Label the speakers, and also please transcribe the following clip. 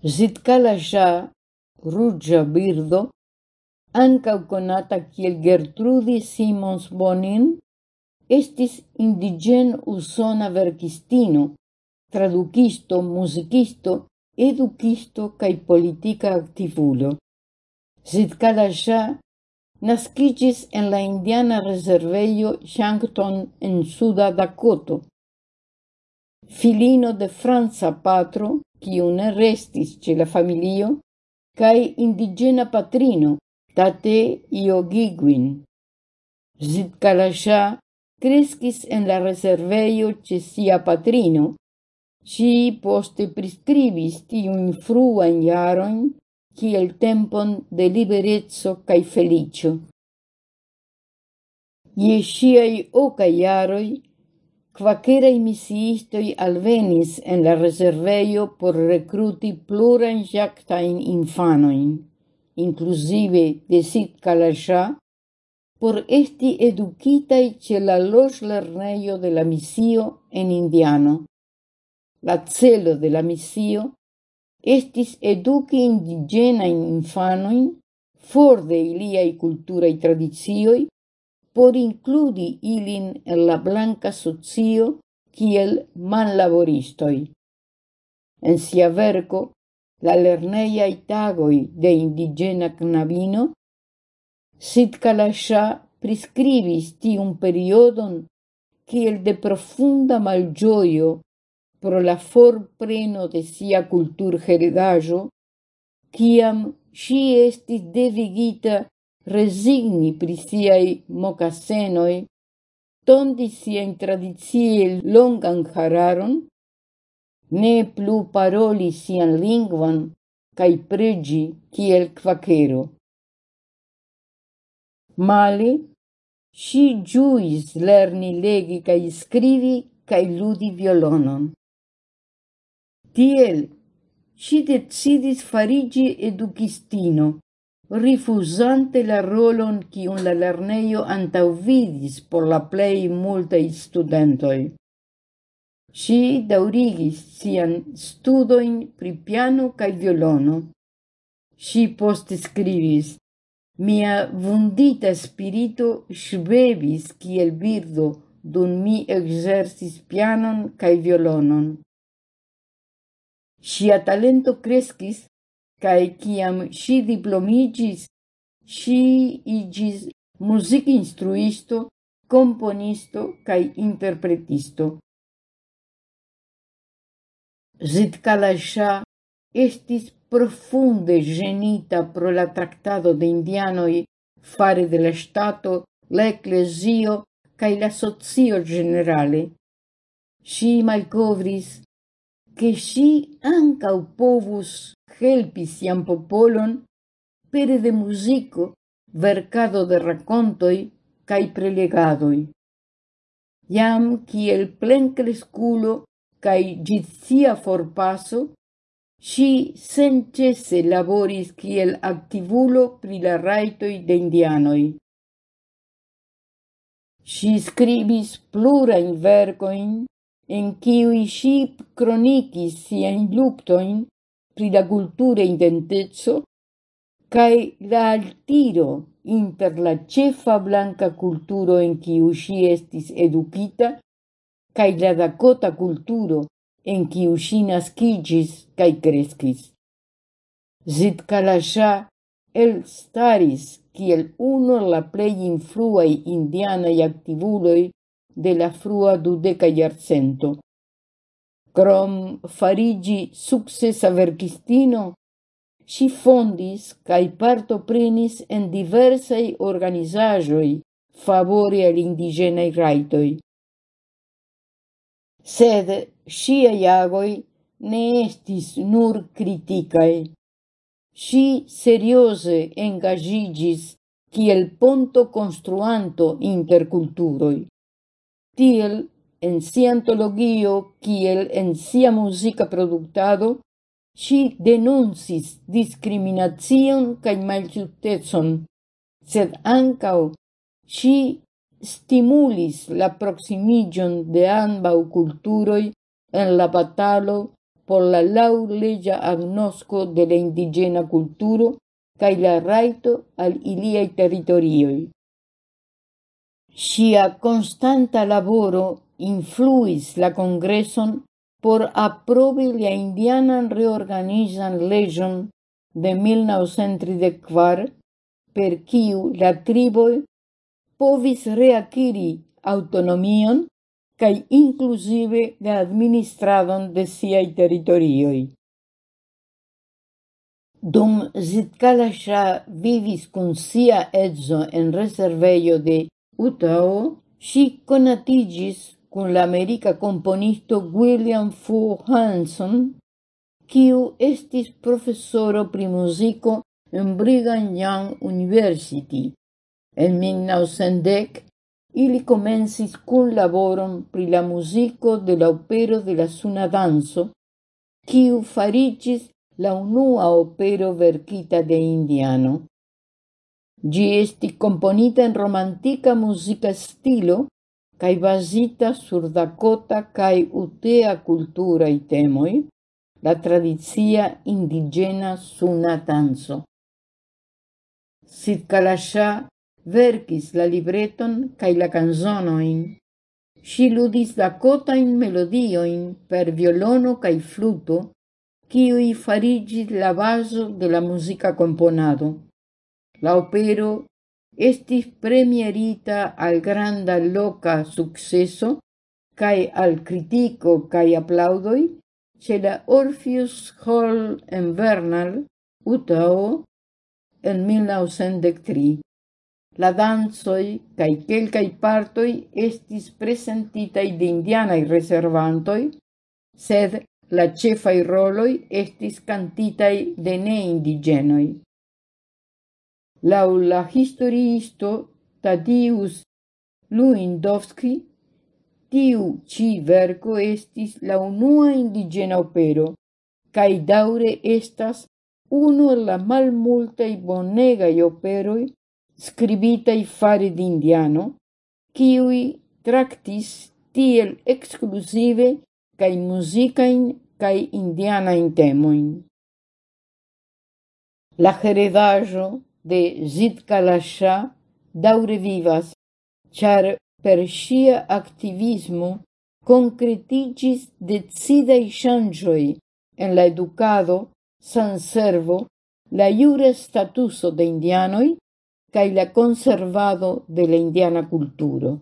Speaker 1: Zitkalasha ruĝa birdo, ankaŭ konata kiel Gertrudi Simons Bonin, estis indigen usona verkistino, tradukisto, muzikisto, edukisto kaj politika aktivulo. Zitkalasha naskiĝis en la indiana rezervejo Yankton en suda Dakoto. Filino de Franza patro, kiun restis ce la familio, cae indigena patrino, tate Iogiguin. Zid Kalasha crescis en la reserveio ce sia patrino, si poste prescribis tiun fruan jaron ciel tempon de liberezzo cae felicio. Ie siei oca jaroi quaquerei misiistoj alvenis en la reserveio por recruti pluran jactain infanoin, inclusive de Sid Kalasha, por esti educitai ce la loĝlernejo de la misio en Indiano. La celo de la misio estis eduki indigena infanoin for de iliai culturai tradizioi por includi ilin en la blanca socio kiel manlaboristoj. En sia verco, la lerneia tagoj de indigena knabino, Sitkalasha priscribis tiun periodon kiel de profunda malgioio pro la forpreno de sia kulturheredaĵo, kiam si estis devigita resigni pri siai mocasenoi, tondi sien tradizie longan hararon, ne plu paroli sian lingvan, cae pregi kiel quacero. Male, si giuis lerni legi cae scrivi cae ludi violonon. Tiel, si decidis farigi educistino, rifusante la rolon un la lerneio antauvidis por la plei multei studentoi. Si daurigis sian studoin pri piano cae violono. Si post scrivis, Mia vundita spirito ŝbebis kiel birdo dun mi exercis pianon cae violonon. Sia talento crescis Cae ciam si diplomigis, si igis musicinstruisto, componisto cae interpretisto. Zit Kalasha estis profunde genita pro la tractado de indianoi fare de la Stato, la Ecclesio cae la socio generale. Si malcovris che si ancau povus helpi sian popolon pere de musico, vercado de racontoi cae prelegadoi. Iam kiel plen cresculo cae gitsia forpaso, si sencese laboris kiel activulo pri la raitoi de indianoi. Si scribis plurain vergoin en kiui ŝi kronikis siajn luptojn pri la cultura identeco cae la altiro inter la cefa blanca kulturo en kiu si estis educita, cae la dakota kulturo en quiui si nascigis cae crescis. Zit Kalasha el staris, kiel uno la plei influai indianai activuloi de la frua dudeca iarcento. Crom farigi successa verkistino, si fondis cae partoprenis en diversai organizajoi favore al indigenei raitoi. Sed siai agoi ne estis nur criticae. Si seriose engagigis kiel ponto construanto interculturoi. Tiel en sia antologio kiel en sia musica productado, si denuncis discrimination cae malciutetson, sed ancao si stimulis la proximigion de ambau culturoi en la batalo por la laulegia agnosco de la indigena culturo cae la raito al iliai territorioi. Sia constanta laboro influis la kongreson por aprobi la indianan reorganizan legion de 1934, per kiu la triboi povis reakiri autonomion cae inclusive la administradon de siaj territorioi. Dum Zitkala Shah vivis kun sia edzo en reserveio de Utah si conatigis con la componisto William Fu Hanson, quiu estis professoro pri musico en Brigham Young University. En 1910 ili comensis cun laboron pri la musico de la opero de la Suna Danzo, quiu farigis la unua opero verkita de indiano. Gi esti componita en romantica musica stilo cae basita sur dakota cae utea kulturaj temoi, la tradizia indigena suna tanzo. Sid Kalasha verkis la libreton cae la canzonoin. Si ludis dakotajn melodioin per violono cae fluto, quiui fariĝis la baso de la musica componado. La opero estis premierita al granda loca successo cae al critico cae applaudoi ce la Orpheus Hall en Vernal, Utao, en 1903. La danzoi cae quelcae partoi estis presentitai de indianai reservantoi, sed la cefai roloi estis cantitai de ne indigenoi lau la historiisto Tadius Luindowski, tiu ci verco estis la unua indigena opero, cae daure estas uno la malmultai bonegai operoi scribitai fare d'indiano, kiui tractis tiel exclusive cae musicain cae indianain temoin. La heredajo de Zid Kalasha daure vivas, char per sia activismo concretigis decidei changioi en la educado, san servo, la iure statuso de indianoi cae la conservado de la indiana culturo.